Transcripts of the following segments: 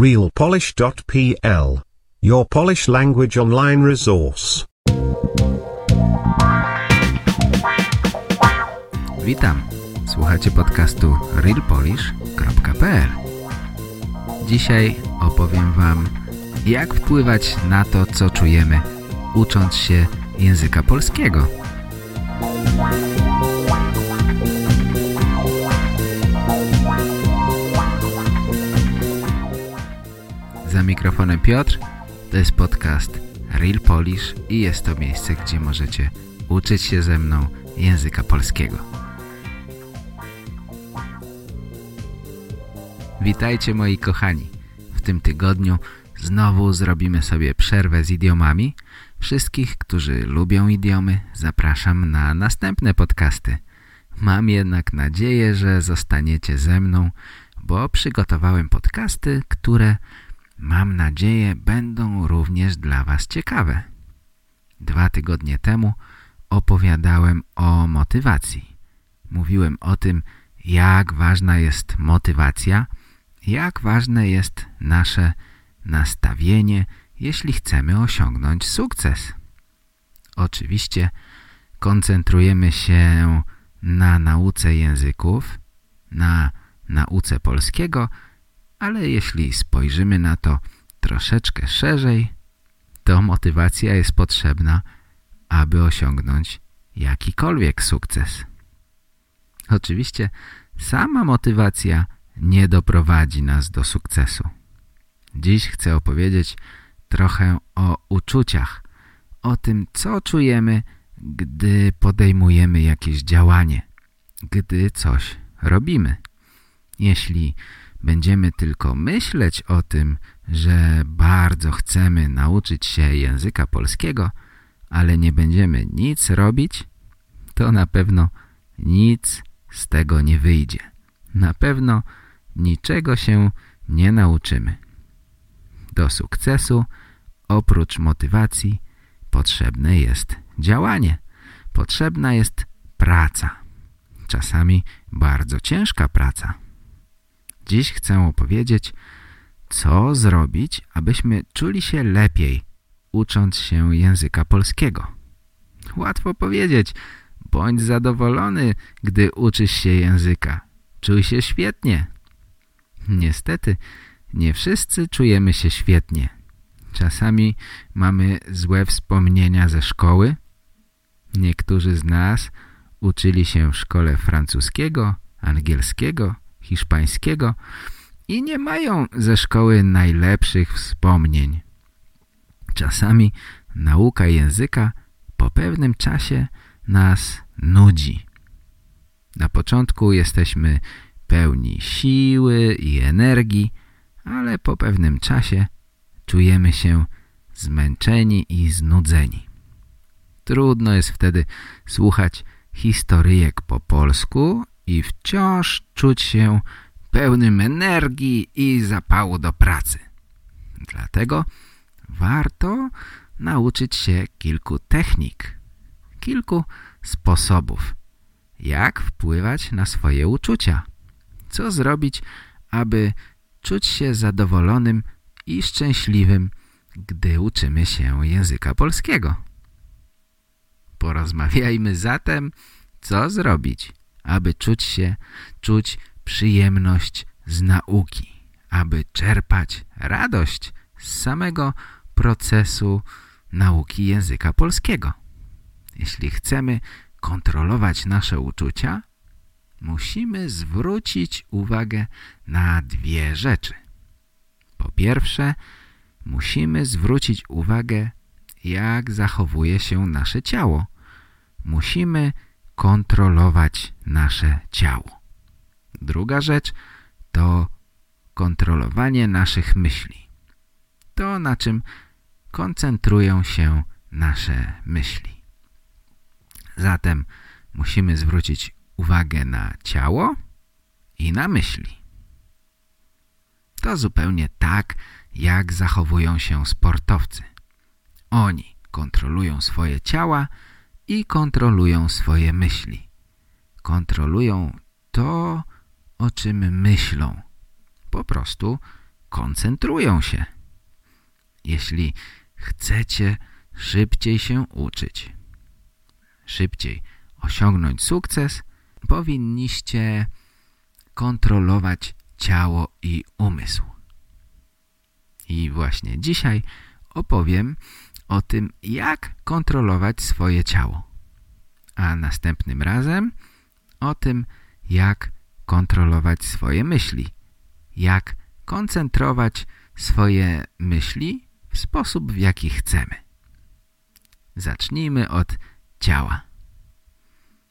realpolish.pl. Your Polish language online resource. Witam. Słuchacie podcastu realpolish.pl. Dzisiaj opowiem Wam, jak wpływać na to, co czujemy, ucząc się języka polskiego. Mikrofonem Piotr. To jest podcast Real Polish i jest to miejsce, gdzie możecie uczyć się ze mną języka polskiego. Witajcie moi kochani. W tym tygodniu znowu zrobimy sobie przerwę z idiomami. Wszystkich, którzy lubią idiomy, zapraszam na następne podcasty. Mam jednak nadzieję, że zostaniecie ze mną, bo przygotowałem podcasty, które mam nadzieję będą również dla Was ciekawe. Dwa tygodnie temu opowiadałem o motywacji. Mówiłem o tym, jak ważna jest motywacja, jak ważne jest nasze nastawienie, jeśli chcemy osiągnąć sukces. Oczywiście koncentrujemy się na nauce języków, na nauce polskiego, ale jeśli spojrzymy na to troszeczkę szerzej, to motywacja jest potrzebna, aby osiągnąć jakikolwiek sukces. Oczywiście sama motywacja nie doprowadzi nas do sukcesu. Dziś chcę opowiedzieć trochę o uczuciach, o tym, co czujemy, gdy podejmujemy jakieś działanie, gdy coś robimy. Jeśli będziemy tylko myśleć o tym, że bardzo chcemy nauczyć się języka polskiego, ale nie będziemy nic robić, to na pewno nic z tego nie wyjdzie. Na pewno niczego się nie nauczymy. Do sukcesu, oprócz motywacji, potrzebne jest działanie. Potrzebna jest praca. Czasami bardzo ciężka praca. Dziś chcę opowiedzieć, co zrobić, abyśmy czuli się lepiej, ucząc się języka polskiego. Łatwo powiedzieć, bądź zadowolony, gdy uczysz się języka. Czuj się świetnie. Niestety, nie wszyscy czujemy się świetnie. Czasami mamy złe wspomnienia ze szkoły. Niektórzy z nas uczyli się w szkole francuskiego, angielskiego, hiszpańskiego i nie mają ze szkoły najlepszych wspomnień. Czasami nauka języka po pewnym czasie nas nudzi. Na początku jesteśmy pełni siły i energii, ale po pewnym czasie czujemy się zmęczeni i znudzeni. Trudno jest wtedy słuchać historyjek po polsku i wciąż czuć się pełnym energii i zapału do pracy. Dlatego warto nauczyć się kilku technik, kilku sposobów, jak wpływać na swoje uczucia. Co zrobić, aby czuć się zadowolonym i szczęśliwym, gdy uczymy się języka polskiego. Porozmawiajmy zatem, co zrobić, aby czuć się, czuć przyjemność z nauki, aby czerpać radość z samego procesu nauki języka polskiego. Jeśli chcemy kontrolować nasze uczucia, musimy zwrócić uwagę na dwie rzeczy. Po pierwsze, musimy zwrócić uwagę, jak zachowuje się nasze ciało. Musimy kontrolować nasze ciało. Druga rzecz to kontrolowanie naszych myśli. To, na czym koncentrują się nasze myśli. Zatem musimy zwrócić uwagę na ciało i na myśli. To zupełnie tak, jak zachowują się sportowcy. Oni kontrolują swoje ciała i kontrolują swoje myśli. Kontrolują to, o czym myślą. Po prostu koncentrują się. Jeśli chcecie szybciej się uczyć, szybciej osiągnąć sukces, powinniście kontrolować ciało i umysł. I właśnie dzisiaj opowiem o tym, jak kontrolować swoje ciało. A następnym razem o tym, jak kontrolować swoje myśli. Jak koncentrować swoje myśli w sposób, w jaki chcemy. Zacznijmy od ciała.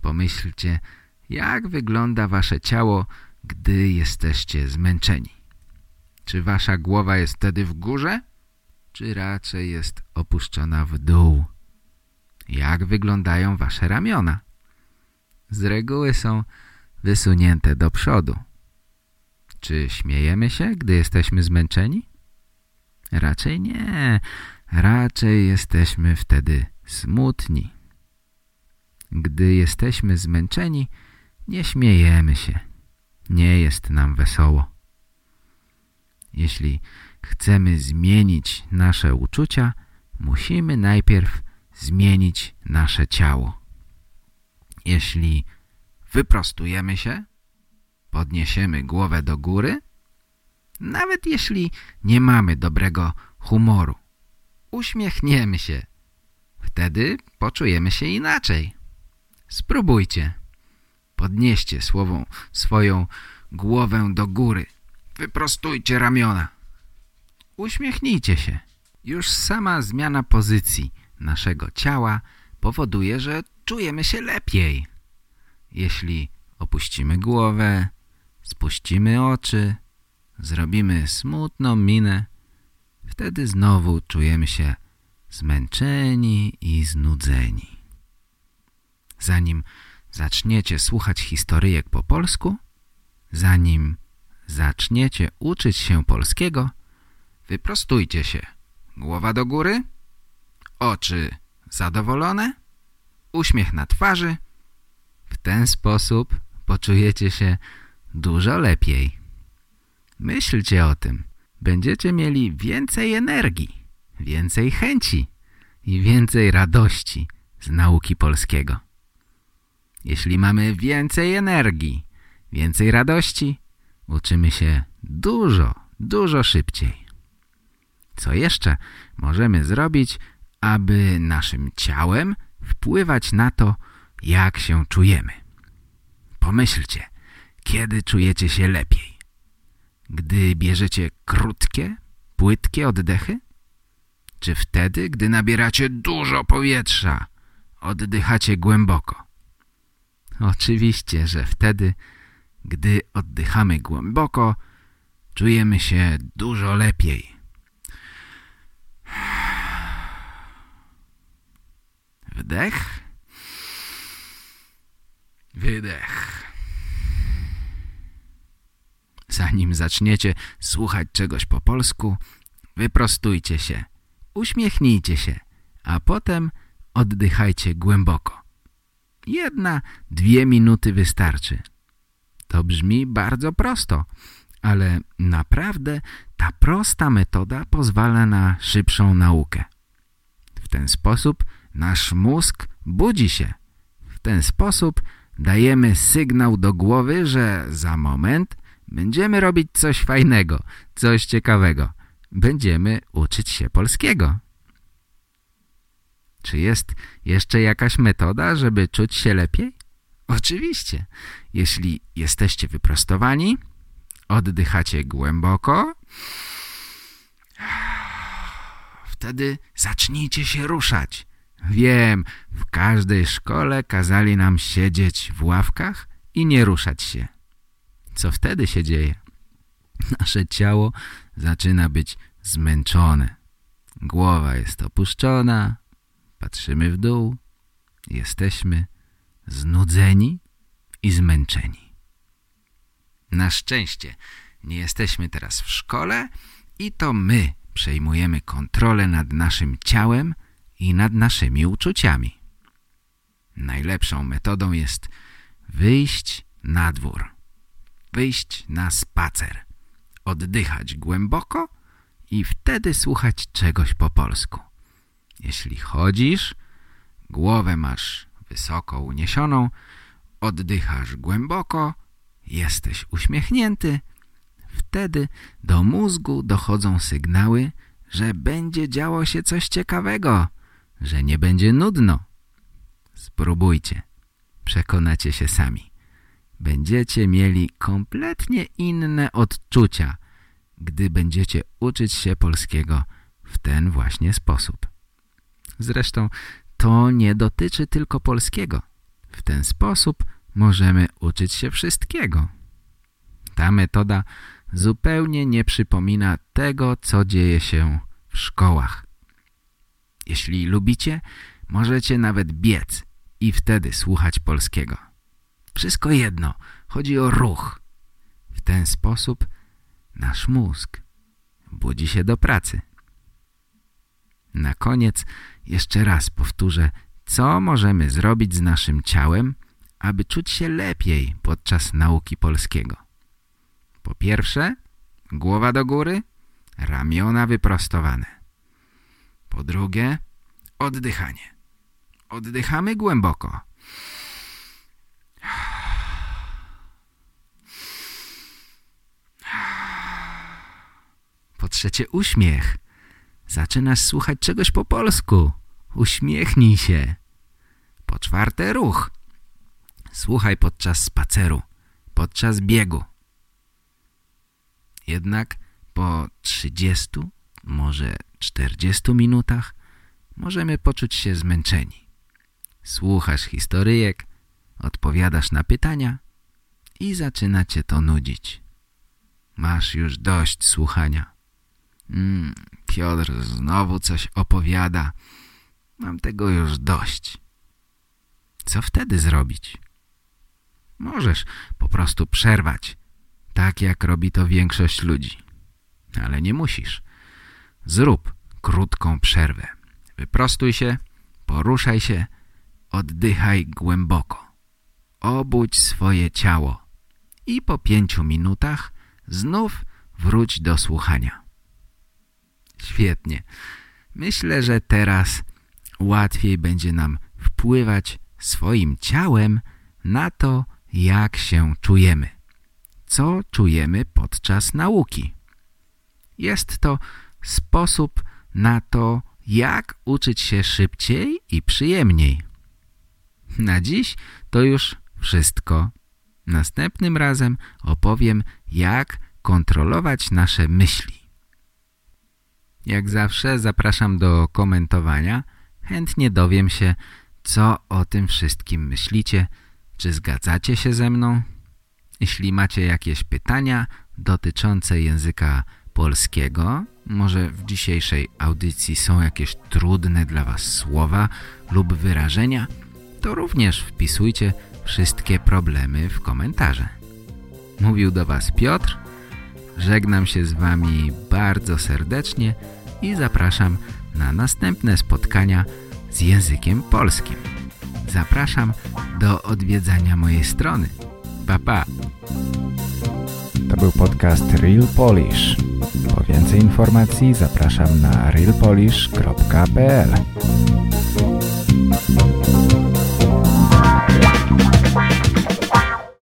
Pomyślcie, jak wygląda wasze ciało, gdy jesteście zmęczeni. Czy wasza głowa jest wtedy w górze, czy raczej jest opuszczona w dół? Jak wyglądają wasze ramiona? Z reguły są wysunięte do przodu. Czy śmiejemy się, gdy jesteśmy zmęczeni? Raczej nie. Raczej jesteśmy wtedy smutni. Gdy jesteśmy zmęczeni, nie śmiejemy się. Nie jest nam wesoło. Jeśli chcemy zmienić nasze uczucia, musimy najpierw zmienić nasze ciało. Jeśli wyprostujemy się, podniesiemy głowę do góry, nawet jeśli nie mamy dobrego humoru, uśmiechniemy się, wtedy poczujemy się inaczej. Spróbujcie. Podnieście słową, swoją głowę do góry. Wyprostujcie ramiona. Uśmiechnijcie się. Już sama zmiana pozycji naszego ciała powoduje, że czujemy się lepiej. Jeśli opuścimy głowę, spuścimy oczy, zrobimy smutną minę, wtedy znowu czujemy się zmęczeni i znudzeni. Zanim zaczniecie słuchać historyjek po polsku, zanim zaczniecie uczyć się polskiego, wyprostujcie się. Głowa do góry, oczy zadowolone, uśmiech na twarzy. W ten sposób poczujecie się dużo lepiej. Myślcie o tym. Będziecie mieli więcej energii, więcej chęci i więcej radości z nauki polskiego. Jeśli mamy więcej energii, więcej radości, uczymy się dużo, dużo szybciej. Co jeszcze możemy zrobić, aby naszym ciałem wpływać na to, jak się czujemy? Pomyślcie, kiedy czujecie się lepiej? Gdy bierzecie krótkie, płytkie oddechy? Czy wtedy, gdy nabieracie dużo powietrza, oddychacie głęboko? Oczywiście, że wtedy, gdy oddychamy głęboko, czujemy się dużo lepiej. Wdech. Wydech. Zanim zaczniecie słuchać czegoś po polsku, wyprostujcie się, uśmiechnijcie się, a potem oddychajcie głęboko. Jedna, dwie minuty wystarczy. To brzmi bardzo prosto, ale naprawdę ta prosta metoda pozwala na szybszą naukę. W ten sposób nasz mózg budzi się. W ten sposób dajemy sygnał do głowy, że za moment będziemy robić coś fajnego, coś ciekawego. Będziemy uczyć się polskiego. Czy jest jeszcze jakaś metoda, żeby czuć się lepiej? Oczywiście. Jeśli jesteście wyprostowani, oddychacie głęboko, wtedy zacznijcie się ruszać. Wiem, w każdej szkole kazali nam siedzieć w ławkach i nie ruszać się. Co wtedy się dzieje? Nasze ciało zaczyna być zmęczone. Głowa jest opuszczona, patrzymy w dół, jesteśmy znudzeni i zmęczeni. Na szczęście nie jesteśmy teraz w szkole i to my przejmujemy kontrolę nad naszym ciałem i nad naszymi uczuciami. Najlepszą metodą jest wyjść na dwór, wyjść na spacer, oddychać głęboko i wtedy słuchać czegoś po polsku. Jeśli chodzisz, głowę masz wysoko uniesioną, oddychasz głęboko, jesteś uśmiechnięty, wtedy do mózgu dochodzą sygnały, że będzie działo się coś ciekawego, że nie będzie nudno. Spróbujcie. Przekonacie się sami. Będziecie mieli kompletnie inne odczucia, gdy będziecie uczyć się polskiego w ten właśnie sposób. Zresztą to nie dotyczy tylko polskiego. W ten sposób możemy uczyć się wszystkiego. Ta metoda zupełnie nie przypomina tego, co dzieje się w szkołach. Jeśli lubicie, możecie nawet biec i wtedy słuchać polskiego. Wszystko jedno, chodzi o ruch. W ten sposób nasz mózg budzi się do pracy. Na koniec jeszcze raz powtórzę, co możemy zrobić z naszym ciałem, aby czuć się lepiej podczas nauki polskiego. Po pierwsze, głowa do góry, ramiona wyprostowane. Po drugie, oddychanie. Oddychamy głęboko. Po trzecie, uśmiech. Zaczynasz słuchać czegoś po polsku. Uśmiechnij się. Po czwarte, ruch. Słuchaj podczas spaceru, podczas biegu. Jednak po 30, może 40 minutach możemy poczuć się zmęczeni. Słuchasz historyjek, odpowiadasz na pytania i zaczyna cię to nudzić. Masz już dość słuchania. Mm, Piotr znowu coś opowiada. Mam tego już dość. Co wtedy zrobić? Możesz po prostu przerwać, tak jak robi to większość ludzi. Ale nie musisz. Zrób krótką przerwę. Wyprostuj się, poruszaj się, oddychaj głęboko. Obudź swoje ciało i po pięciu minutach znów wróć do słuchania. Świetnie. Myślę, że teraz łatwiej będzie nam wpływać swoim ciałem na to, jak się czujemy. Co czujemy podczas nauki. Jest to sposób na to, jak uczyć się szybciej i przyjemniej. Na dziś to już wszystko. Następnym razem opowiem, jak kontrolować nasze myśli. Jak zawsze zapraszam do komentowania. Chętnie dowiem się, co o tym wszystkim myślicie. Czy zgadzacie się ze mną? Jeśli macie jakieś pytania dotyczące języka polskiego, może w dzisiejszej audycji są jakieś trudne dla Was słowa lub wyrażenia, to również wpisujcie wszystkie problemy w komentarze. Mówił do Was Piotr, żegnam się z Wami bardzo serdecznie i zapraszam na następne spotkania z językiem polskim. Zapraszam do odwiedzania mojej strony. Pa, pa. To był podcast Real Polish. Po więcej informacji zapraszam na realpolish.pl